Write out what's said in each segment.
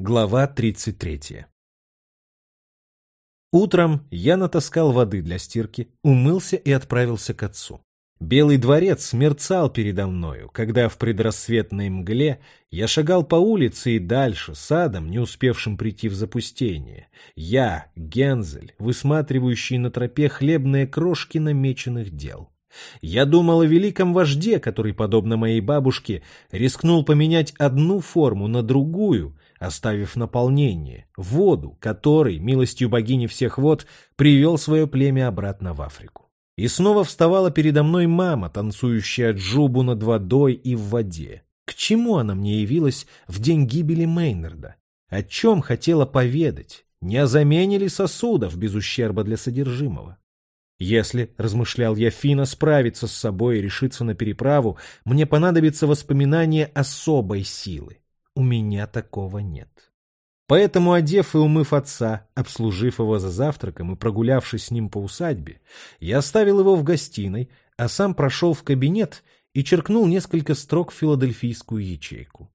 Глава 33 Утром я натаскал воды для стирки, умылся и отправился к отцу. Белый дворец мерцал передо мною, когда в предрассветной мгле я шагал по улице и дальше, садом, не успевшим прийти в запустение. Я, Гензель, высматривающий на тропе хлебные крошки намеченных дел. Я думал о великом вожде, который, подобно моей бабушке, рискнул поменять одну форму на другую, оставив наполнение, воду, который, милостью богини всех вод, привел свое племя обратно в Африку. И снова вставала передо мной мама, танцующая джубу над водой и в воде. К чему она мне явилась в день гибели Мейнарда? О чем хотела поведать? Не о замене ли сосудов без ущерба для содержимого? Если, размышлял я, Фина справится с собой и решится на переправу, мне понадобится воспоминание особой силы. У меня такого нет. Поэтому, одев и умыв отца, обслужив его за завтраком и прогулявшись с ним по усадьбе, я оставил его в гостиной, а сам прошел в кабинет и черкнул несколько строк в филадельфийскую ячейку.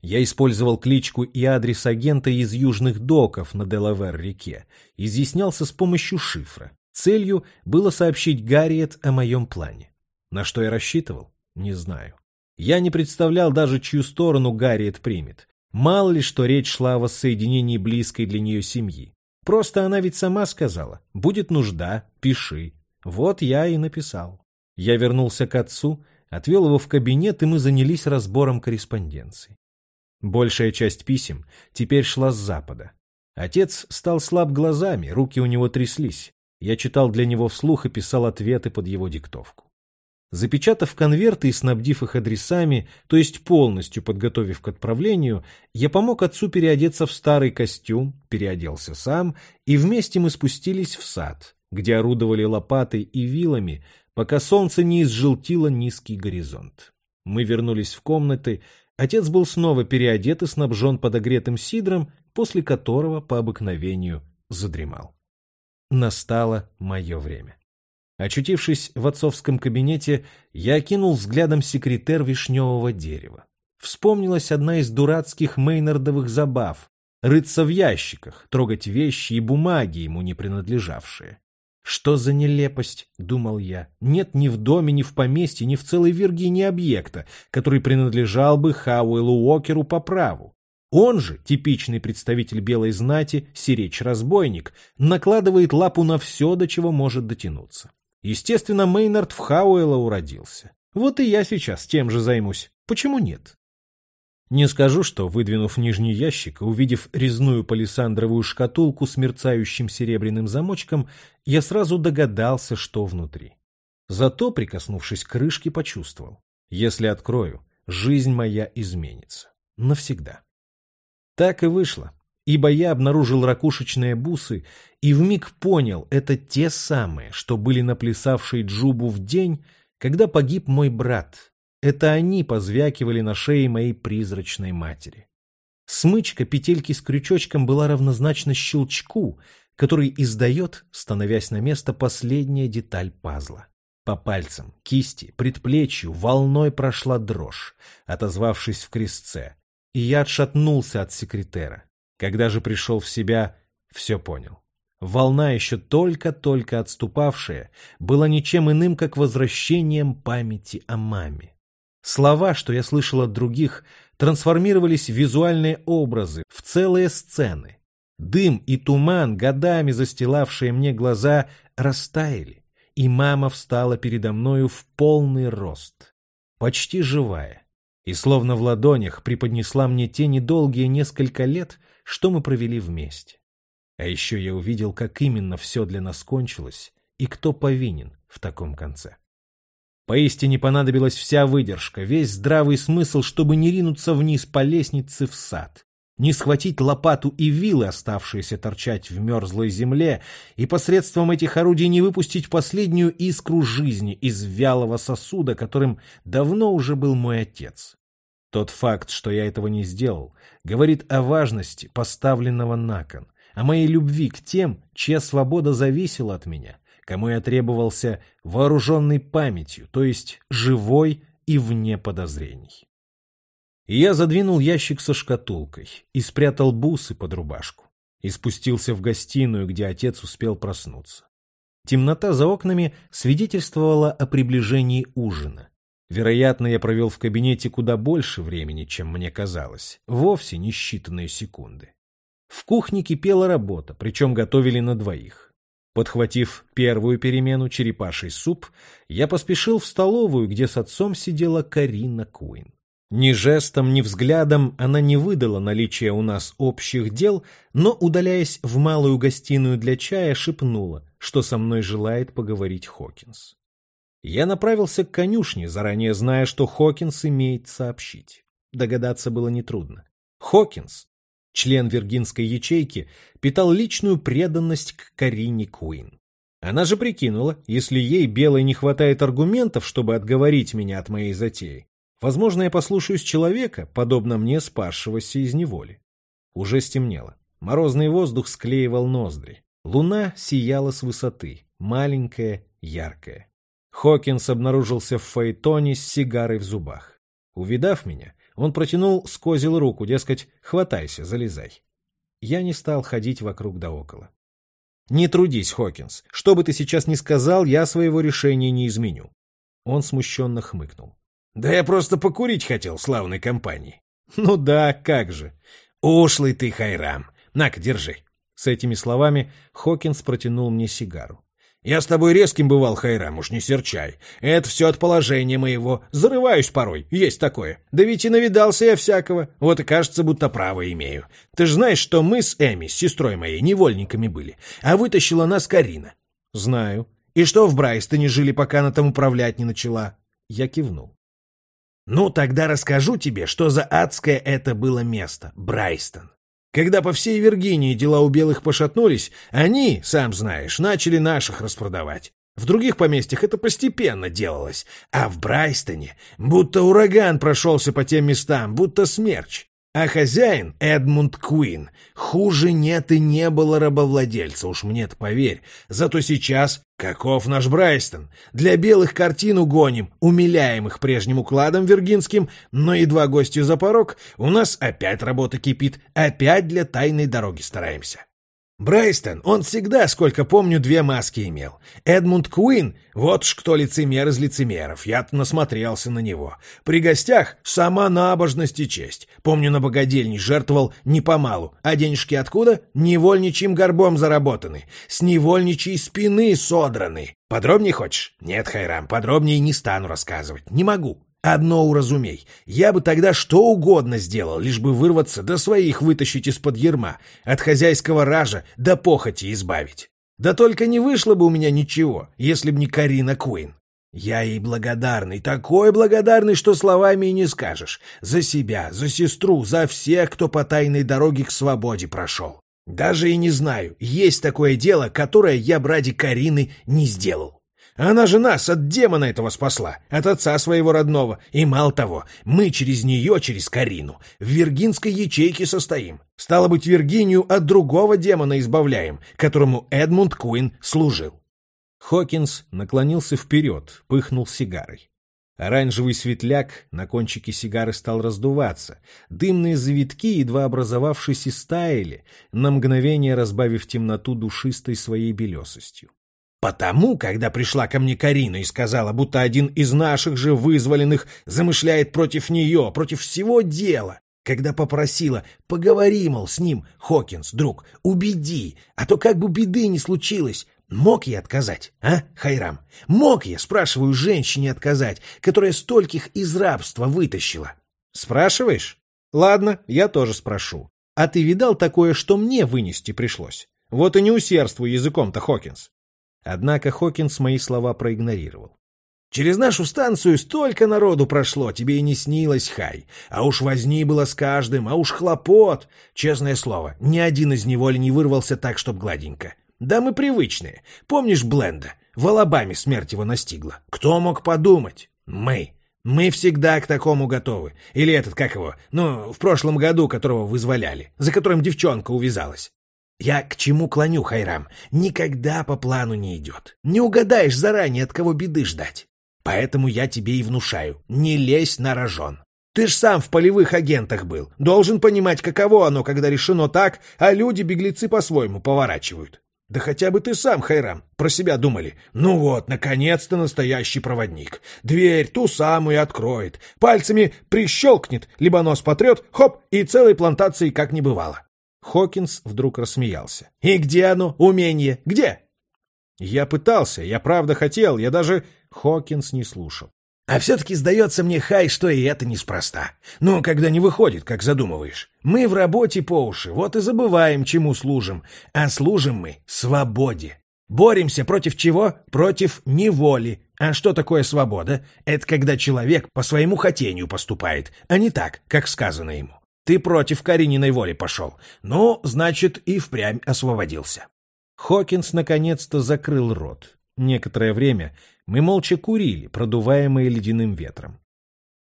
Я использовал кличку и адрес агента из южных доков на Делавер-реке, изъяснялся с помощью шифра. Целью было сообщить Гарриет о моем плане. На что я рассчитывал? Не знаю. Я не представлял даже, чью сторону Гарриет примет. Мало ли, что речь шла о воссоединении близкой для нее семьи. Просто она ведь сама сказала, будет нужда, пиши. Вот я и написал. Я вернулся к отцу, отвел его в кабинет, и мы занялись разбором корреспонденции. Большая часть писем теперь шла с запада. Отец стал слаб глазами, руки у него тряслись. Я читал для него вслух и писал ответы под его диктовку. Запечатав конверты и снабдив их адресами, то есть полностью подготовив к отправлению, я помог отцу переодеться в старый костюм, переоделся сам, и вместе мы спустились в сад, где орудовали лопатой и вилами, пока солнце не изжелтило низкий горизонт. Мы вернулись в комнаты, отец был снова переодет и снабжен подогретым сидром, после которого, по обыкновению, задремал. Настало мое время. Очутившись в отцовском кабинете, я окинул взглядом секретер вишневого дерева. Вспомнилась одна из дурацких Мейнардовых забав — рыться в ящиках, трогать вещи и бумаги, ему не принадлежавшие. Что за нелепость, думал я, нет ни в доме, ни в поместье, ни в целой Виргинии объекта, который принадлежал бы Хауэлу Уокеру по праву. Он же, типичный представитель белой знати, сиречь-разбойник, накладывает лапу на все, до чего может дотянуться. Естественно, Мейнард в Хауэлла уродился. Вот и я сейчас тем же займусь. Почему нет? Не скажу, что, выдвинув нижний ящик увидев резную палисандровую шкатулку с мерцающим серебряным замочком, я сразу догадался, что внутри. Зато, прикоснувшись к крышке, почувствовал. Если открою, жизнь моя изменится. Навсегда. Так и вышло ибо я обнаружил ракушечные бусы и вмиг понял, это те самые, что были наплясавшие Джубу в день, когда погиб мой брат. Это они позвякивали на шее моей призрачной матери. Смычка петельки с крючочком была равнозначна щелчку, который издает, становясь на место, последняя деталь пазла. По пальцам, кисти, предплечью волной прошла дрожь, отозвавшись в крестце, и я отшатнулся от секретера. Когда же пришел в себя, все понял. Волна, еще только-только отступавшая, была ничем иным, как возвращением памяти о маме. Слова, что я слышал от других, трансформировались в визуальные образы, в целые сцены. Дым и туман, годами застилавшие мне глаза, растаяли, и мама встала передо мною в полный рост, почти живая, и словно в ладонях преподнесла мне те недолгие несколько лет, что мы провели вместе. А еще я увидел, как именно все для нас кончилось и кто повинен в таком конце. Поистине понадобилась вся выдержка, весь здравый смысл, чтобы не ринуться вниз по лестнице в сад, не схватить лопату и вилы, оставшиеся торчать в мерзлой земле, и посредством этих орудий не выпустить последнюю искру жизни из вялого сосуда, которым давно уже был мой отец. Тот факт, что я этого не сделал, говорит о важности поставленного на кон, о моей любви к тем, чья свобода зависела от меня, кому я требовался вооруженной памятью, то есть живой и вне подозрений. И я задвинул ящик со шкатулкой и спрятал бусы под рубашку. И спустился в гостиную, где отец успел проснуться. Темнота за окнами свидетельствовала о приближении ужина. Вероятно, я провел в кабинете куда больше времени, чем мне казалось. Вовсе не считанные секунды. В кухне кипела работа, причем готовили на двоих. Подхватив первую перемену, черепаший суп, я поспешил в столовую, где с отцом сидела Карина Куин. Ни жестом, ни взглядом она не выдала наличие у нас общих дел, но, удаляясь в малую гостиную для чая, шепнула, что со мной желает поговорить Хокинс. Я направился к конюшне, заранее зная, что Хокинс имеет сообщить. Догадаться было нетрудно. Хокинс, член виргинской ячейки, питал личную преданность к Карине Куин. Она же прикинула, если ей белой не хватает аргументов, чтобы отговорить меня от моей затеи, возможно, я послушаюсь человека, подобно мне спасшегося из неволи. Уже стемнело. Морозный воздух склеивал ноздри. Луна сияла с высоты, маленькая, яркая. Хокинс обнаружился в фаэтоне с сигарой в зубах. Увидав меня, он протянул с козел руку, дескать, хватайся, залезай. Я не стал ходить вокруг да около. «Не трудись, Хокинс. Что бы ты сейчас ни сказал, я своего решения не изменю». Он смущенно хмыкнул. «Да я просто покурить хотел славной компании». «Ну да, как же». «Ушлый ты, Хайрам. На-ка, держи». С этими словами Хокинс протянул мне сигару. Я с тобой резким бывал, Хайрам, уж не серчай. Это все от положения моего. Зарываюсь порой, есть такое. Да ведь и навидался я всякого. Вот и кажется, будто право имею. Ты же знаешь, что мы с Эми, с сестрой моей, невольниками были, а вытащила нас Карина. Знаю. И что в Брайстоне жили, пока она там управлять не начала? Я кивнул. Ну, тогда расскажу тебе, что за адское это было место, Брайстон. Когда по всей Виргинии дела у белых пошатнулись, они, сам знаешь, начали наших распродавать. В других поместьях это постепенно делалось, а в Брайстоне будто ураган прошелся по тем местам, будто смерч. А хозяин, Эдмунд Куин, хуже нет и не было рабовладельца, уж мне-то поверь. Зато сейчас, каков наш Брайстон, для белых картину гоним, умиляем их прежним укладом виргинским, но едва гостью за порог, у нас опять работа кипит, опять для тайной дороги стараемся. Брайстон, он всегда, сколько помню, две маски имел. Эдмунд Куин, вот ж кто лицемер из лицемеров, я-то насмотрелся на него. При гостях сама набожность и честь. Помню, на богадельне жертвовал не помалу, а денежки откуда? Невольничьим горбом заработаны, с невольничьей спины содраны. Подробнее хочешь? Нет, Хайрам, подробнее не стану рассказывать, не могу. Одно уразумей, я бы тогда что угодно сделал, лишь бы вырваться до своих вытащить из-под ерма, от хозяйского ража до похоти избавить. Да только не вышло бы у меня ничего, если б не Карина Куин. Я ей благодарный, такой благодарный, что словами и не скажешь. За себя, за сестру, за всех, кто по тайной дороге к свободе прошел. Даже и не знаю, есть такое дело, которое я б ради Карины не сделал. Она же нас от демона этого спасла, от отца своего родного. И мало того, мы через нее, через Карину, в виргинской ячейке состоим. Стало быть, Виргинию от другого демона избавляем, которому Эдмунд Куин служил. Хокинс наклонился вперед, пыхнул сигарой. Оранжевый светляк на кончике сигары стал раздуваться. Дымные завитки, едва образовавшись, истаяли, на мгновение разбавив темноту душистой своей белесостью. Потому, когда пришла ко мне Карина и сказала, будто один из наших же вызволенных замышляет против нее, против всего дела, когда попросила, поговори, мол, с ним, Хокинс, друг, убеди, а то как бы беды не случилось, Мог я отказать, а, Хайрам? Мог я, спрашиваю, женщине отказать, которая стольких из рабства вытащила? Спрашиваешь? Ладно, я тоже спрошу. А ты видал такое, что мне вынести пришлось? Вот и не усердствуй языком-то, Хокинс. Однако Хокинс мои слова проигнорировал. «Через нашу станцию столько народу прошло, тебе и не снилось, Хай. А уж возни было с каждым, а уж хлопот. Честное слово, ни один из неволи не вырвался так, чтоб гладенько. Да мы привычные. Помнишь Бленда? В Алабаме смерть его настигла. Кто мог подумать? Мы. Мы всегда к такому готовы. Или этот, как его, ну, в прошлом году, которого вызволяли, за которым девчонка увязалась. Я к чему клоню, Хайрам? Никогда по плану не идет. Не угадаешь заранее, от кого беды ждать. Поэтому я тебе и внушаю. Не лезь на рожон. Ты ж сам в полевых агентах был. Должен понимать, каково оно, когда решено так, а люди-беглецы по-своему поворачивают. Да хотя бы ты сам, Хайрам, про себя думали. Ну вот, наконец-то настоящий проводник. Дверь ту самую откроет, пальцами прищелкнет, либо нос потрет, хоп, и целой плантации как не бывало. Хокинс вдруг рассмеялся. «И где оно, умение? Где?» Я пытался, я правда хотел, я даже... Хокинс не слушал. А все-таки сдается мне, Хай, что и это неспроста. Ну, когда не выходит, как задумываешь. Мы в работе по уши, вот и забываем, чему служим. А служим мы свободе. Боремся против чего? Против неволи. А что такое свобода? Это когда человек по своему хотению поступает, а не так, как сказано ему. Ты против Карининой воли пошел. Ну, значит, и впрямь освободился. Хокинс наконец-то закрыл рот. Некоторое время мы молча курили, продуваемые ледяным ветром.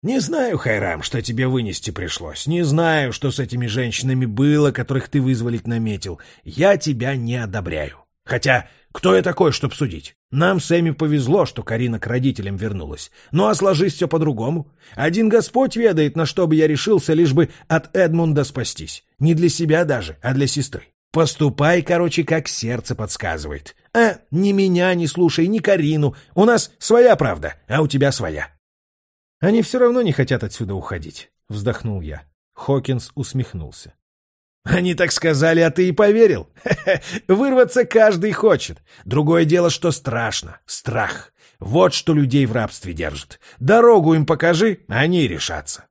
«Не знаю, Хайрам, что тебе вынести пришлось. Не знаю, что с этими женщинами было, которых ты вызволить наметил. Я тебя не одобряю. Хотя, кто я такой, чтоб судить? Нам с Эми повезло, что Карина к родителям вернулась. Ну а сложись все по-другому. Один Господь ведает, на что бы я решился, лишь бы от Эдмунда спастись. Не для себя даже, а для сестры. Поступай, короче, как сердце подсказывает. А, ни меня не слушай, ни Карину. У нас своя правда, а у тебя своя. Они все равно не хотят отсюда уходить, вздохнул я. Хокинс усмехнулся. Они так сказали, а ты и поверил? Вырваться каждый хочет. Другое дело, что страшно. Страх. Вот что людей в рабстве держит. Дорогу им покажи, они решатся.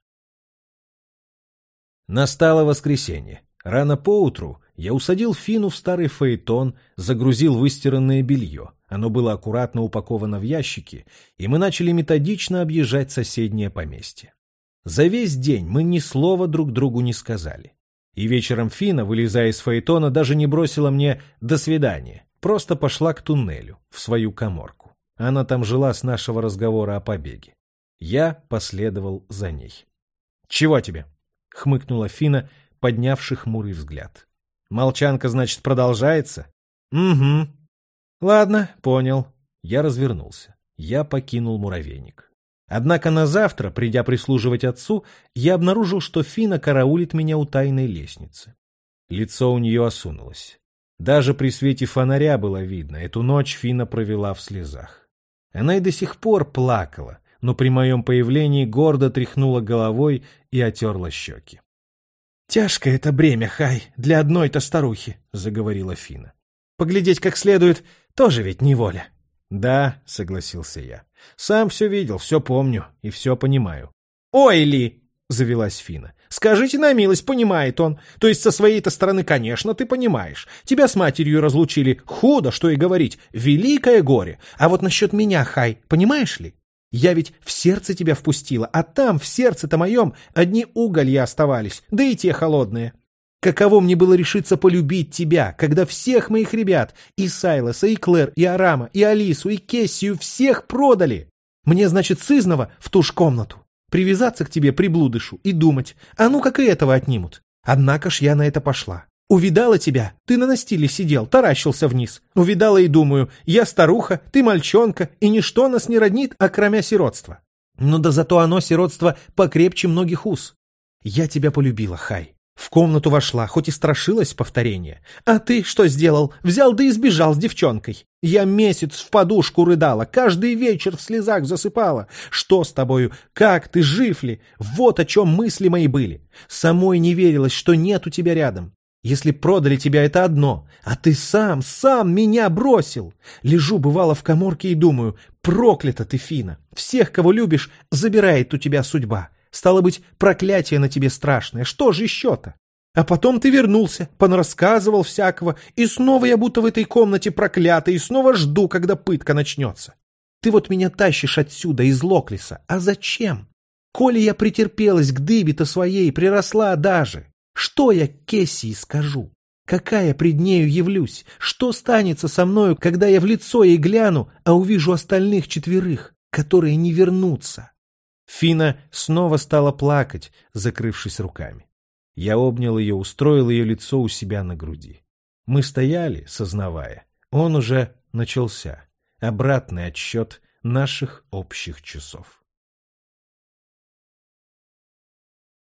Настало воскресенье. Рано поутру я усадил Фину в старый фаэтон, загрузил выстиранное белье. Оно было аккуратно упаковано в ящики, и мы начали методично объезжать соседнее поместье. За весь день мы ни слова друг другу не сказали. И вечером Фина, вылезая из фаэтона, даже не бросила мне «до свидания», просто пошла к туннелю, в свою коморку. Она там жила с нашего разговора о побеге. Я последовал за ней. «Чего тебе?» — хмыкнула Фина, поднявший хмурый взгляд. Молчанка, значит, продолжается? Угу. Ладно, понял. Я развернулся. Я покинул муравейник. Однако на завтра, придя прислуживать отцу, я обнаружил, что Фина караулит меня у тайной лестницы. Лицо у нее осунулось. Даже при свете фонаря было видно, эту ночь Фина провела в слезах. Она и до сих пор плакала, но при моем появлении гордо тряхнула головой и отерла щеки. «Тяжкое это бремя, Хай, для одной-то старухи», — заговорила Фина. «Поглядеть как следует тоже ведь неволя». «Да», — согласился я. «Сам все видел, все помню и все понимаю». «Ой ли!» — завелась Фина. «Скажите на милость, понимает он. То есть со своей-то стороны, конечно, ты понимаешь. Тебя с матерью разлучили. Худо, что и говорить. Великое горе. А вот насчет меня, Хай, понимаешь ли? Я ведь в сердце тебя впустила, а там, в сердце-то моем, одни уголья оставались, да и те холодные. Каково мне было решиться полюбить тебя, когда всех моих ребят, и Сайлоса, и Клэр, и Арама, и Алису, и Кессию, всех продали? Мне, значит, сызнова в ту ж комнату. Привязаться к тебе приблудышу и думать, а ну как и этого отнимут. Однако ж я на это пошла. Увидала тебя, ты на настиле сидел, таращился вниз. Увидала и думаю, я старуха, ты мальчонка, и ничто нас не роднит, окромя сиротства. Но да зато оно, сиротство, покрепче многих уз. Я тебя полюбила, Хай. В комнату вошла, хоть и страшилась повторения. А ты что сделал? Взял да и сбежал с девчонкой. Я месяц в подушку рыдала, каждый вечер в слезах засыпала. Что с тобою? Как ты, жив ли? Вот о чем мысли мои были. Самой не верилось, что нет у тебя рядом. Если продали тебя, это одно, а ты сам, сам меня бросил. Лежу, бывало, в коморке и думаю, проклята ты, Фина. Всех, кого любишь, забирает у тебя судьба. Стало быть, проклятие на тебе страшное. Что же еще-то? А потом ты вернулся, понарассказывал всякого, и снова я будто в этой комнате проклятый, и снова жду, когда пытка начнется. Ты вот меня тащишь отсюда, из Локлиса. А зачем? Коли я претерпелась к дыбе-то своей, приросла даже. Что я Кессии скажу? Какая пред нею явлюсь? Что станется со мною, когда я в лицо ей гляну, а увижу остальных четверых, которые не вернутся? Фина снова стала плакать, закрывшись руками. Я обнял ее, устроил ее лицо у себя на груди. Мы стояли, сознавая. Он уже начался. Обратный отсчет наших общих часов.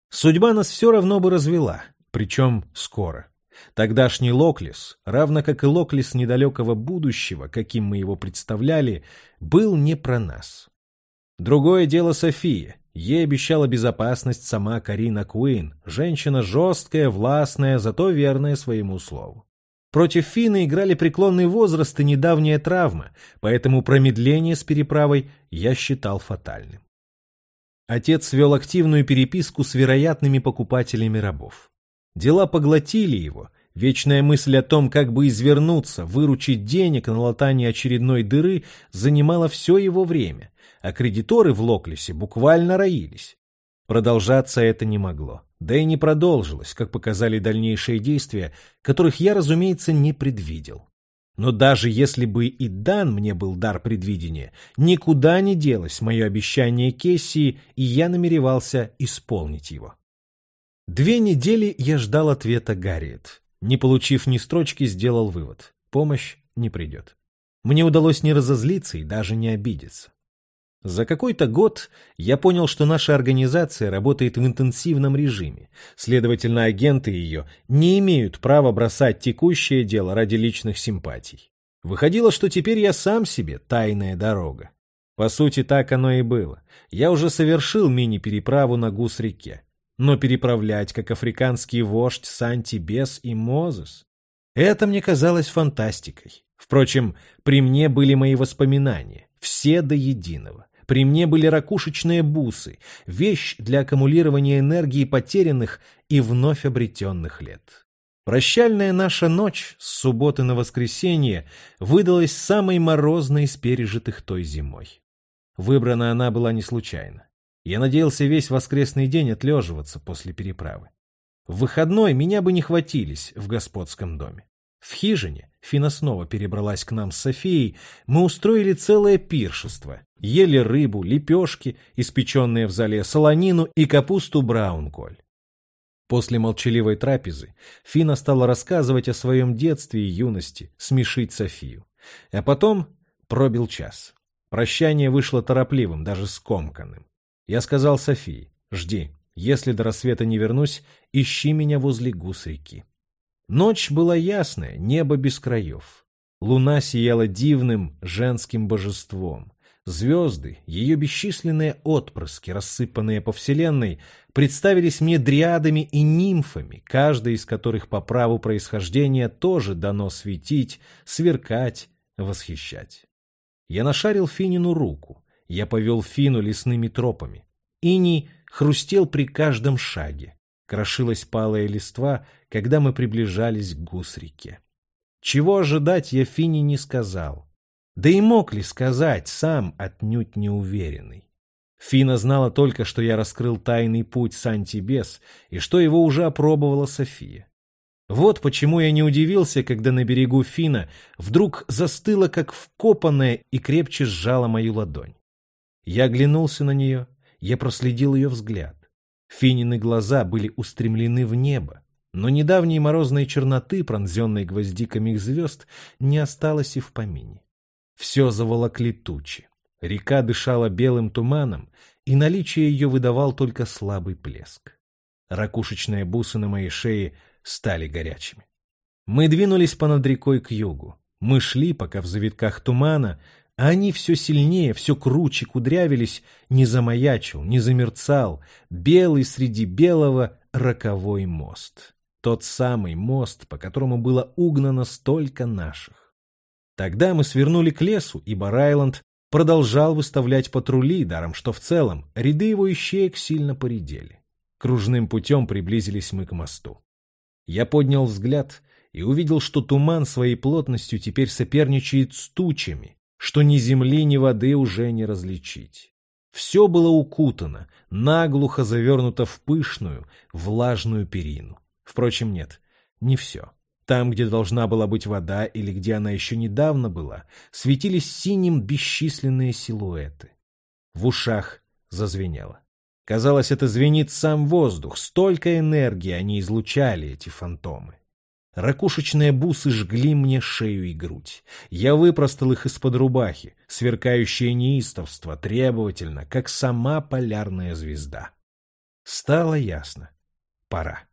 Судьба нас все равно бы развела, причем скоро. Тогдашний Локлис, равно как и Локлис недалекого будущего, каким мы его представляли, был не про нас. Другое дело София. Ей обещала безопасность сама Карина Куин, женщина жесткая, властная, зато верная своему слову. Против Фины играли преклонный возраст и недавняя травма, поэтому промедление с переправой я считал фатальным. Отец вел активную переписку с вероятными покупателями рабов. Дела поглотили его, вечная мысль о том, как бы извернуться, выручить денег на латание очередной дыры, занимала все его время, а кредиторы в Локлисе буквально роились. Продолжаться это не могло, да и не продолжилось, как показали дальнейшие действия, которых я, разумеется, не предвидел. Но даже если бы и дан мне был дар предвидения, никуда не делось мое обещание Кессии, и я намеревался исполнить его. Две недели я ждал ответа Гарриет. Не получив ни строчки, сделал вывод. Помощь не придет. Мне удалось не разозлиться и даже не обидеться. За какой-то год я понял, что наша организация работает в интенсивном режиме, следовательно, агенты ее не имеют права бросать текущее дело ради личных симпатий. Выходило, что теперь я сам себе тайная дорога. По сути, так оно и было. Я уже совершил мини-переправу на Гус-реке. Но переправлять, как африканский вождь Санти-Бес и Мозес, это мне казалось фантастикой. Впрочем, при мне были мои воспоминания, все до единого. При мне были ракушечные бусы, вещь для аккумулирования энергии потерянных и вновь обретенных лет. Прощальная наша ночь с субботы на воскресенье выдалась самой морозной из пережитых той зимой. Выбрана она была не случайно. Я надеялся весь воскресный день отлеживаться после переправы. В выходной меня бы не хватились в господском доме. В хижине, Фина снова перебралась к нам с Софией, мы устроили целое пиршество. Ели рыбу, лепешки, испеченные в зале солонину и капусту браунколь. После молчаливой трапезы Фина стала рассказывать о своем детстве и юности, смешить Софию. А потом пробил час. Прощание вышло торопливым, даже скомканным. Я сказал Софии, жди, если до рассвета не вернусь, ищи меня возле гус реки. Ночь была ясная, небо без краев. Луна сияла дивным женским божеством. Звезды, ее бесчисленные отпрыски, рассыпанные по вселенной, представились мне дриадами и нимфами, каждая из которых по праву происхождения тоже дано светить, сверкать, восхищать. Я нашарил Финину руку, я повел Фину лесными тропами. Иней хрустел при каждом шаге. Крошилась палая листва, когда мы приближались к гус-реке. Чего ожидать, я Фине не сказал. Да и мог ли сказать, сам отнюдь не уверенный. Фина знала только, что я раскрыл тайный путь Сантибес и что его уже опробовала София. Вот почему я не удивился, когда на берегу Фина вдруг застыла, как вкопанная, и крепче сжала мою ладонь. Я оглянулся на нее, я проследил ее взгляд. Финины глаза были устремлены в небо, но недавней морозной черноты, пронзенной гвоздиками их звезд, не осталось и в помине. Все заволокли тучи. Река дышала белым туманом, и наличие ее выдавал только слабый плеск. Ракушечные бусы на моей шее стали горячими. Мы двинулись понад рекой к югу. Мы шли, пока в завитках тумана, они все сильнее, все круче кудрявились, не замаячил, не замерцал, белый среди белого роковой мост. Тот самый мост, по которому было угнано столько наших. Тогда мы свернули к лесу, и Барайланд продолжал выставлять патрули, даром что в целом ряды его ищеек сильно поредели. Кружным путем приблизились мы к мосту. Я поднял взгляд и увидел, что туман своей плотностью теперь соперничает с тучами, что ни земли, ни воды уже не различить. Все было укутано, наглухо завернуто в пышную, влажную перину. Впрочем, нет, не все. Там, где должна была быть вода или где она еще недавно была, светились синим бесчисленные силуэты. В ушах зазвенело. Казалось, это звенит сам воздух, столько энергии они излучали, эти фантомы. Ракушечные бусы жгли мне шею и грудь. Я выпростал их из-под рубахи, сверкающее неистовство, требовательно, как сама полярная звезда. Стало ясно. Пора.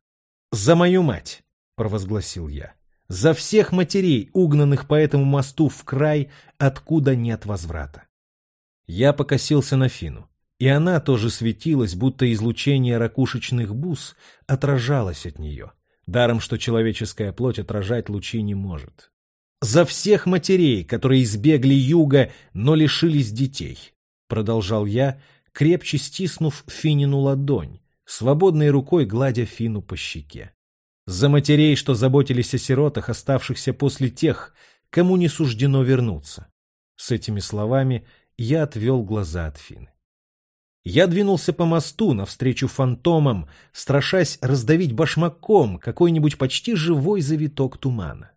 «За мою мать!» — провозгласил я. «За всех матерей, угнанных по этому мосту в край, откуда нет возврата!» Я покосился на Фину, и она тоже светилась, будто излучение ракушечных бус отражалось от нее, даром что человеческая плоть отражать лучи не может. «За всех матерей, которые избегли юга, но лишились детей!» — продолжал я, крепче стиснув Финину ладонь, свободной рукой гладя Фину по щеке. За матерей, что заботились о сиротах, оставшихся после тех, кому не суждено вернуться. С этими словами я отвел глаза от Фины. Я двинулся по мосту навстречу фантомам, страшась раздавить башмаком какой-нибудь почти живой завиток тумана.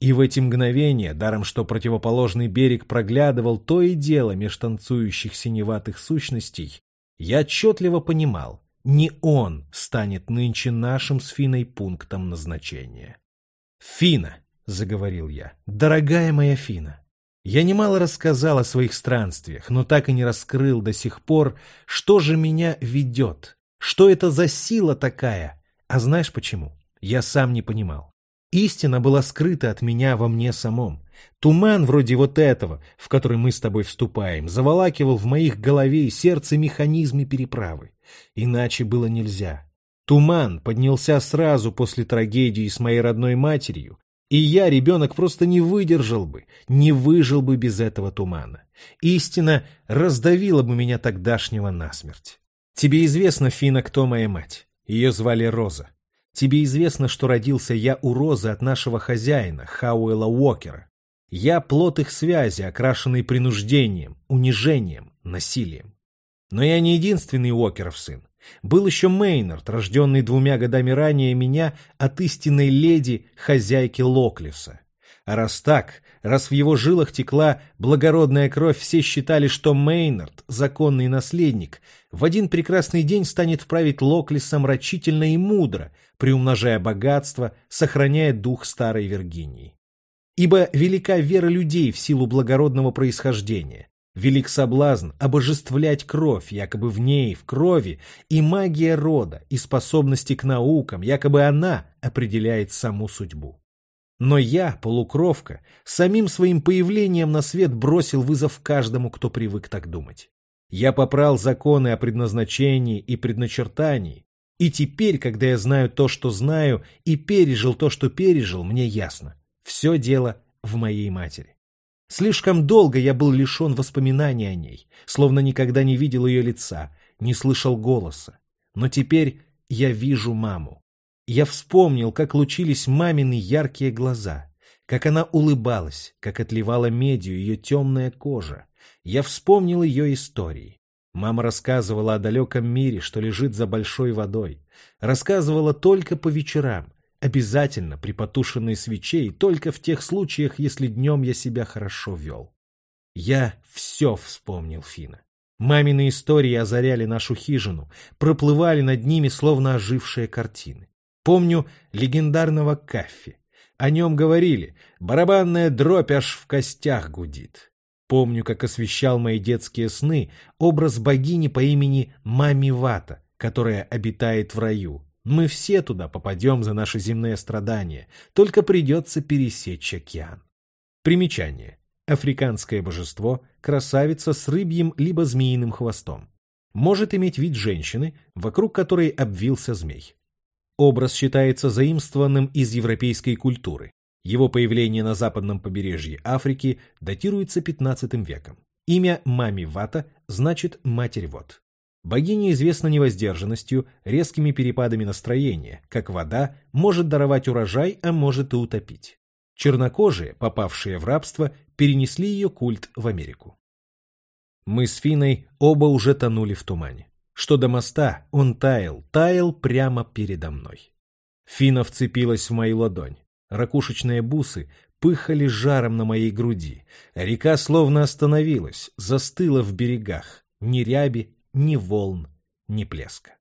И в эти мгновения, даром что противоположный берег проглядывал то и дело меж танцующих синеватых сущностей, я отчетливо понимал, не он станет нынче нашим с Финой пунктом назначения. «Фина!» — заговорил я. «Дорогая моя Фина!» Я немало рассказал о своих странствиях, но так и не раскрыл до сих пор, что же меня ведет, что это за сила такая. А знаешь почему? Я сам не понимал. Истина была скрыта от меня во мне самом. Туман вроде вот этого, в который мы с тобой вступаем, заволакивал в моих голове и сердце механизмы переправы. Иначе было нельзя. Туман поднялся сразу после трагедии с моей родной матерью, и я, ребенок, просто не выдержал бы, не выжил бы без этого тумана. Истина раздавила бы меня тогдашнего насмерть. Тебе известно, Фина, кто моя мать. Ее звали Роза. Тебе известно, что родился я у Розы от нашего хозяина, Хауэла Уокера. Я плод их связи, окрашенный принуждением, унижением, насилием. Но я не единственный Уокеров сын. Был еще Мейнард, рожденный двумя годами ранее меня от истинной леди, хозяйки Локлиса. А раз так, раз в его жилах текла благородная кровь, все считали, что Мейнард, законный наследник, в один прекрасный день станет править Локлисом рачительно и мудро, приумножая богатство, сохраняя дух старой Виргинии. Ибо велика вера людей в силу благородного происхождения, велик соблазн обожествлять кровь, якобы в ней, в крови, и магия рода, и способности к наукам, якобы она определяет саму судьбу. Но я, полукровка, самим своим появлением на свет бросил вызов каждому, кто привык так думать. Я попрал законы о предназначении и предначертании, и теперь, когда я знаю то, что знаю, и пережил то, что пережил, мне ясно. Все дело в моей матери. Слишком долго я был лишен воспоминаний о ней, словно никогда не видел ее лица, не слышал голоса. Но теперь я вижу маму. Я вспомнил, как лучились мамины яркие глаза, как она улыбалась, как отливала медью ее темная кожа. Я вспомнил ее истории. Мама рассказывала о далеком мире, что лежит за большой водой. Рассказывала только по вечерам, обязательно при потушенной свече и только в тех случаях, если днем я себя хорошо вел. Я все вспомнил Фина. Мамины истории озаряли нашу хижину, проплывали над ними, словно ожившие картины. Помню легендарного Каффи. О нем говорили, барабанная дробь аж в костях гудит. Помню, как освещал мои детские сны образ богини по имени Мами Вата, которая обитает в раю. Мы все туда попадем за наши земные страдания, только придется пересечь океан. Примечание. Африканское божество – красавица с рыбьим либо змеиным хвостом. Может иметь вид женщины, вокруг которой обвился змей. Образ считается заимствованным из европейской культуры. Его появление на западном побережье Африки датируется 15 веком. Имя Мами Вата значит «матерь вод». Богиня известна невоздержанностью, резкими перепадами настроения, как вода может даровать урожай, а может и утопить. Чернокожие, попавшие в рабство, перенесли ее культ в Америку. Мы с Финой оба уже тонули в тумане. Что до моста, он таял, таял прямо передо мной. Фина вцепилась в мою ладонь. Ракушечные бусы пыхали жаром на моей груди. Река словно остановилась, застыла в берегах. Ни ряби, ни волн, ни плеска.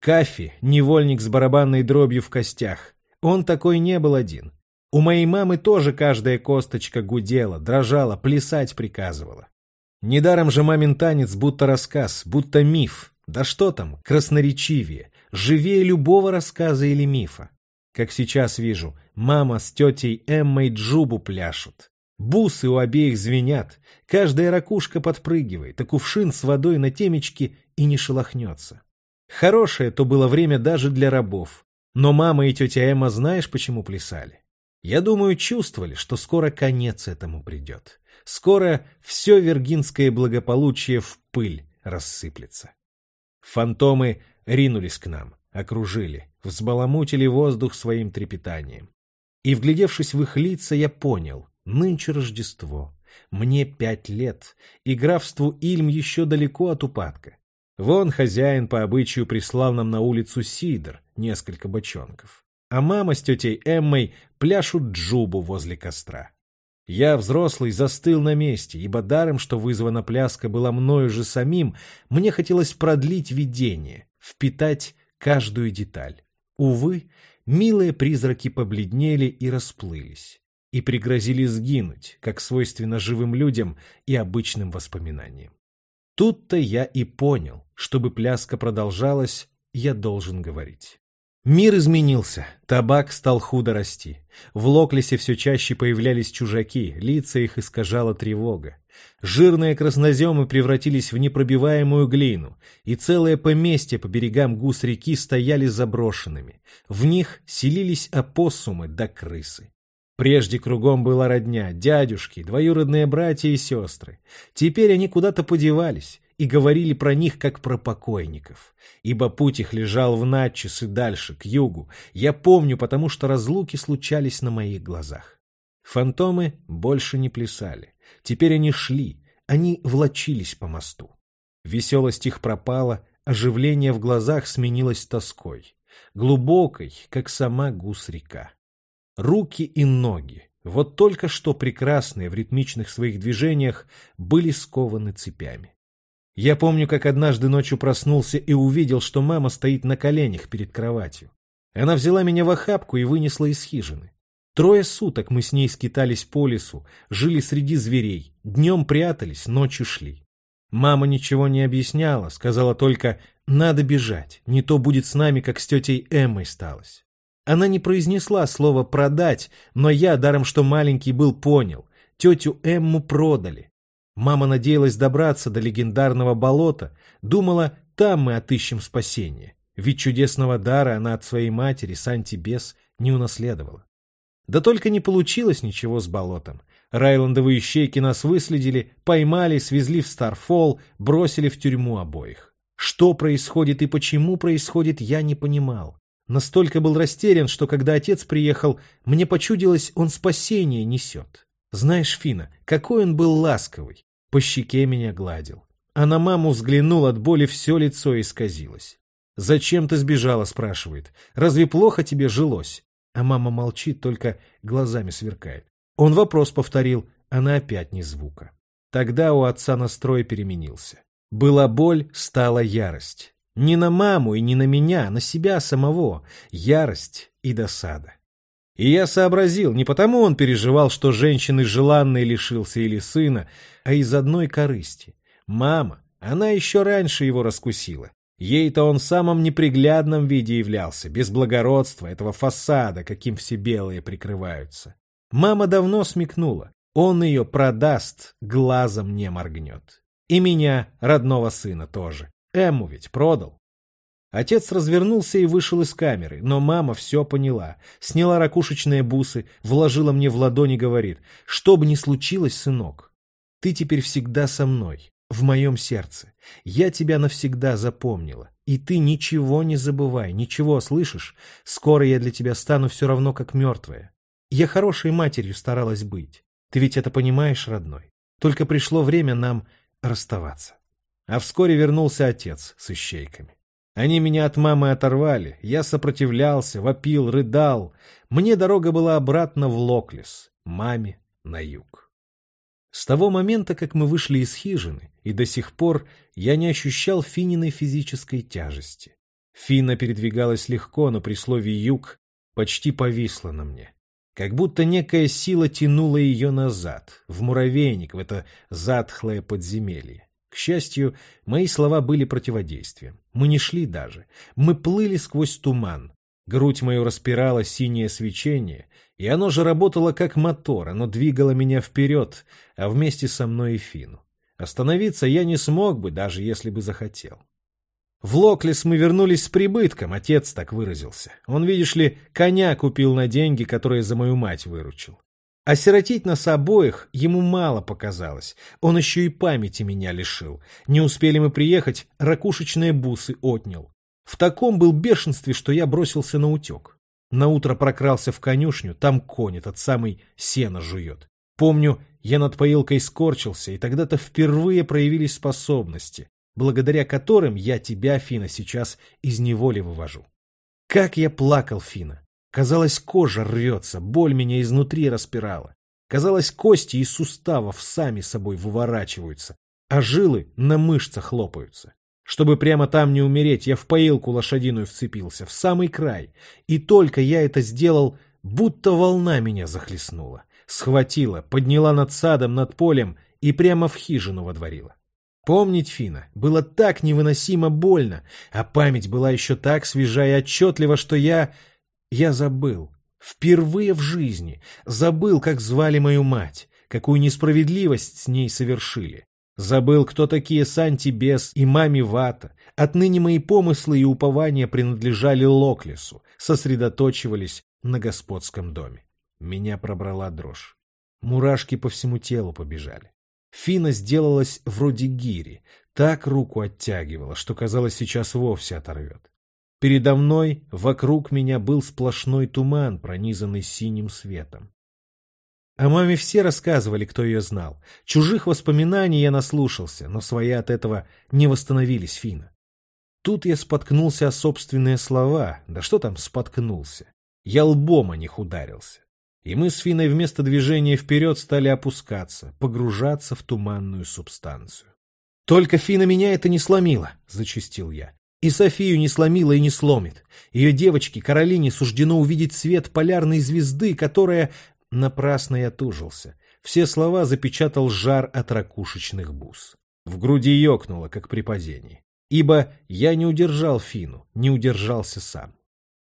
Кафи — невольник с барабанной дробью в костях. Он такой не был один. У моей мамы тоже каждая косточка гудела, дрожала, плясать приказывала. Недаром же мамин танец будто рассказ, будто миф, Да что там, красноречивее, живее любого рассказа или мифа. Как сейчас вижу, мама с тетей Эммой джубу пляшут. Бусы у обеих звенят, каждая ракушка подпрыгивает, а кувшин с водой на темечке и не шелохнется. Хорошее то было время даже для рабов. Но мама и тетя Эмма знаешь, почему плясали? Я думаю, чувствовали, что скоро конец этому придет. Скоро все вергинское благополучие в пыль рассыплется. Фантомы ринулись к нам, окружили, взбаламутили воздух своим трепетанием. И, вглядевшись в их лица, я понял, нынче Рождество. Мне пять лет, и графству Ильм еще далеко от упадка. Вон хозяин по обычаю прислал нам на улицу сидр, несколько бочонков. А мама с тетей Эммой пляшут джубу возле костра. Я, взрослый, застыл на месте, ибо даром, что вызвана пляска была мною же самим, мне хотелось продлить видение, впитать каждую деталь. Увы, милые призраки побледнели и расплылись, и пригрозили сгинуть, как свойственно живым людям и обычным воспоминаниям. Тут-то я и понял, чтобы пляска продолжалась, я должен говорить. Мир изменился, табак стал худо расти. В Локлисе все чаще появлялись чужаки, лица их искажала тревога. Жирные красноземы превратились в непробиваемую глину, и целые поместья по берегам гус-реки стояли заброшенными. В них селились опоссумы да крысы. Прежде кругом была родня, дядюшки, двоюродные братья и сестры. Теперь они куда-то подевались, и говорили про них как про покойников. Ибо путь их лежал в Натчис и дальше, к югу. Я помню, потому что разлуки случались на моих глазах. Фантомы больше не плясали. Теперь они шли, они влочились по мосту. Веселость их пропала, оживление в глазах сменилось тоской. Глубокой, как сама гус-река. Руки и ноги, вот только что прекрасные в ритмичных своих движениях, были скованы цепями. Я помню, как однажды ночью проснулся и увидел, что мама стоит на коленях перед кроватью. Она взяла меня в охапку и вынесла из хижины. Трое суток мы с ней скитались по лесу, жили среди зверей, днем прятались, ночью шли. Мама ничего не объясняла, сказала только «надо бежать, не то будет с нами, как с тетей Эммой сталось». Она не произнесла слово «продать», но я, даром что маленький был, понял. Тетю Эмму продали. Мама надеялась добраться до легендарного болота, думала, там мы отыщем спасение, ведь чудесного дара она от своей матери, Санти-Бес, не унаследовала. Да только не получилось ничего с болотом. Райландовые щейки нас выследили, поймали, свезли в Старфолл, бросили в тюрьму обоих. Что происходит и почему происходит, я не понимал. Настолько был растерян, что когда отец приехал, мне почудилось, он спасение несет. Знаешь, Фина, какой он был ласковый. По щеке меня гладил. А на маму взглянул, от боли все лицо исказилось. «Зачем ты сбежала?» — спрашивает. «Разве плохо тебе жилось?» А мама молчит, только глазами сверкает. Он вопрос повторил, она опять ни звука. Тогда у отца настрой переменился. Была боль, стала ярость. Не на маму и не на меня, на себя самого. Ярость и досада. И я сообразил, не потому он переживал, что женщины желанной лишился или сына, а из одной корысти. Мама, она еще раньше его раскусила. Ей-то он в самом неприглядном виде являлся, без благородства, этого фасада, каким все белые прикрываются. Мама давно смекнула. Он ее продаст, глазом не моргнет. И меня, родного сына, тоже. Эмму ведь продал. Отец развернулся и вышел из камеры, но мама все поняла. Сняла ракушечные бусы, вложила мне в ладони говорит, что бы ни случилось, сынок, ты теперь всегда со мной, в моем сердце. Я тебя навсегда запомнила. И ты ничего не забывай, ничего, слышишь? Скоро я для тебя стану все равно, как мертвая. Я хорошей матерью старалась быть. Ты ведь это понимаешь, родной? Только пришло время нам расставаться. А вскоре вернулся отец с ищейками. Они меня от мамы оторвали, я сопротивлялся, вопил, рыдал. Мне дорога была обратно в Локлис, маме на юг. С того момента, как мы вышли из хижины, и до сих пор я не ощущал Фининой физической тяжести. Фина передвигалась легко, но при слове «юг» почти повисла на мне. Как будто некая сила тянула ее назад, в муравейник, в это затхлое подземелье. К счастью, мои слова были противодействием. Мы не шли даже. Мы плыли сквозь туман. Грудь мою распирало синее свечение, и оно же работало как мотор, оно двигало меня вперед, а вместе со мной и Фину. Остановиться я не смог бы, даже если бы захотел. В Локлис мы вернулись с прибытком, отец так выразился. Он, видишь ли, коня купил на деньги, которые за мою мать выручил. Осиротить нас обоих ему мало показалось. Он еще и памяти меня лишил. Не успели мы приехать, ракушечные бусы отнял. В таком был бешенстве, что я бросился на утек. Наутро прокрался в конюшню, там конь этот самый сено жует. Помню, я над поилкой скорчился, и тогда-то впервые проявились способности благодаря которым я тебя, Фина, сейчас из неволи вывожу. Как я плакал, Фина. Казалось, кожа рвется, боль меня изнутри распирала. Казалось, кости из суставов сами собой выворачиваются, а жилы на мышцах хлопаются. Чтобы прямо там не умереть, я в поилку лошадиную вцепился, в самый край. И только я это сделал, будто волна меня захлестнула. Схватила, подняла над садом, над полем и прямо в хижину водворила. Помнить Фина было так невыносимо больно, а память была еще так свежа и отчетлива, что я... я забыл. Впервые в жизни забыл, как звали мою мать, какую несправедливость с ней совершили. Забыл, кто такие Санти Бес и Мами Вата. Отныне мои помыслы и упования принадлежали Локлесу, сосредоточивались на господском доме. Меня пробрала дрожь. Мурашки по всему телу побежали. Фина сделалась вроде гири, так руку оттягивала, что, казалось, сейчас вовсе оторвет. Передо мной, вокруг меня был сплошной туман, пронизанный синим светом. О маме все рассказывали, кто ее знал. Чужих воспоминаний я наслушался, но свои от этого не восстановились Фина. Тут я споткнулся о собственные слова, да что там споткнулся. Я лбом о них ударился и мы с Финой вместо движения вперед стали опускаться, погружаться в туманную субстанцию. «Только Фина меня это не сломила», — зачастил я. «И Софию не сломила и не сломит. Ее девочке, Каролине, суждено увидеть свет полярной звезды, которая...» Напрасно я тужился. Все слова запечатал жар от ракушечных бус. В груди ёкнуло, как при падении. Ибо я не удержал Фину, не удержался сам.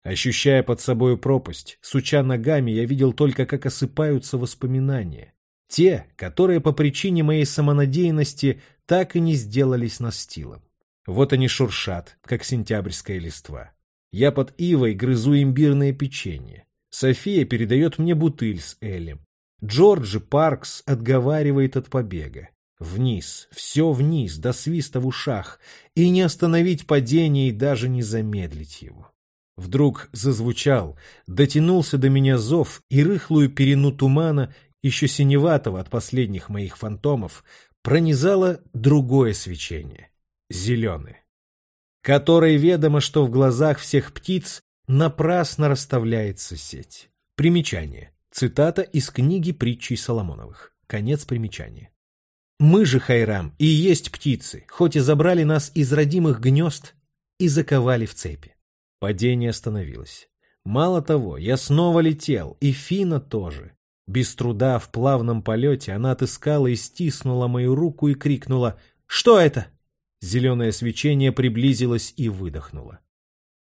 Ощущая под собою пропасть, суча ногами, я видел только, как осыпаются воспоминания. Те, которые по причине моей самонадеянности так и не сделались настилом. Вот они шуршат, как сентябрьская листва. Я под ивой грызу имбирное печенье. София передает мне бутыль с Элем. Джорджи Паркс отговаривает от побега. Вниз, все вниз, до свиста в ушах, и не остановить падение и даже не замедлить его. Вдруг зазвучал, дотянулся до меня зов, и рыхлую перену тумана, еще синеватого от последних моих фантомов, пронизало другое свечение — зеленое, которое ведомо, что в глазах всех птиц напрасно расставляется сеть. Примечание. Цитата из книги притчей Соломоновых. Конец примечания. Мы же, Хайрам, и есть птицы, хоть и забрали нас из родимых гнезд и заковали в цепи. Падение остановилось. Мало того, я снова летел, и Фина тоже. Без труда в плавном полете она отыскала и стиснула мою руку и крикнула «Что это?». Зеленое свечение приблизилось и выдохнуло.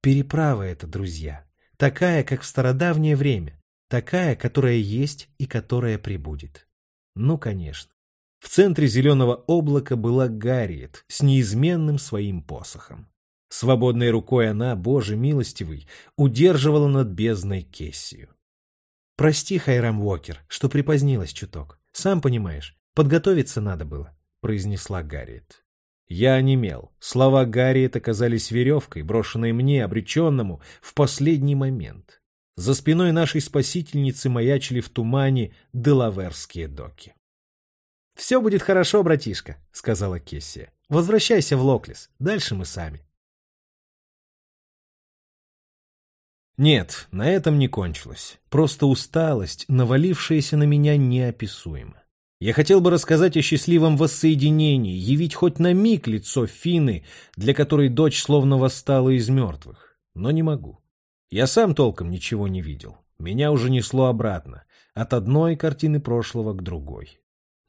Переправа это, друзья, такая, как в стародавнее время, такая, которая есть и которая прибудет. Ну, конечно. В центре зеленого облака была Гарриет с неизменным своим посохом. Свободной рукой она, Боже милостивый, удерживала над бездной Кессию. «Прости, Хайрам Уокер, что припозднилась чуток. Сам понимаешь, подготовиться надо было», — произнесла Гарриет. Я онемел. Слова Гарриет оказались веревкой, брошенной мне, обреченному, в последний момент. За спиной нашей спасительницы маячили в тумане делаверские доки. «Все будет хорошо, братишка», — сказала Кессия. «Возвращайся в Локлис. Дальше мы сами». Нет, на этом не кончилось. Просто усталость, навалившаяся на меня, неописуема. Я хотел бы рассказать о счастливом воссоединении, явить хоть на миг лицо Фины, для которой дочь словно восстала из мертвых. Но не могу. Я сам толком ничего не видел. Меня уже несло обратно, от одной картины прошлого к другой.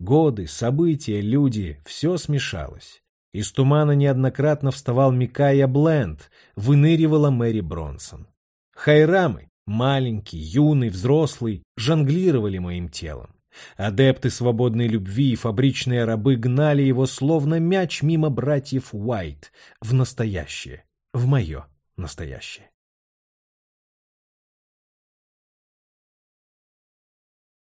Годы, события, люди — все смешалось. Из тумана неоднократно вставал Микая Бленд, выныривала Мэри Бронсон. Хайрамы, маленький, юный, взрослый, жонглировали моим телом. Адепты свободной любви и фабричные рабы гнали его словно мяч мимо братьев Уайт в настоящее, в мое настоящее.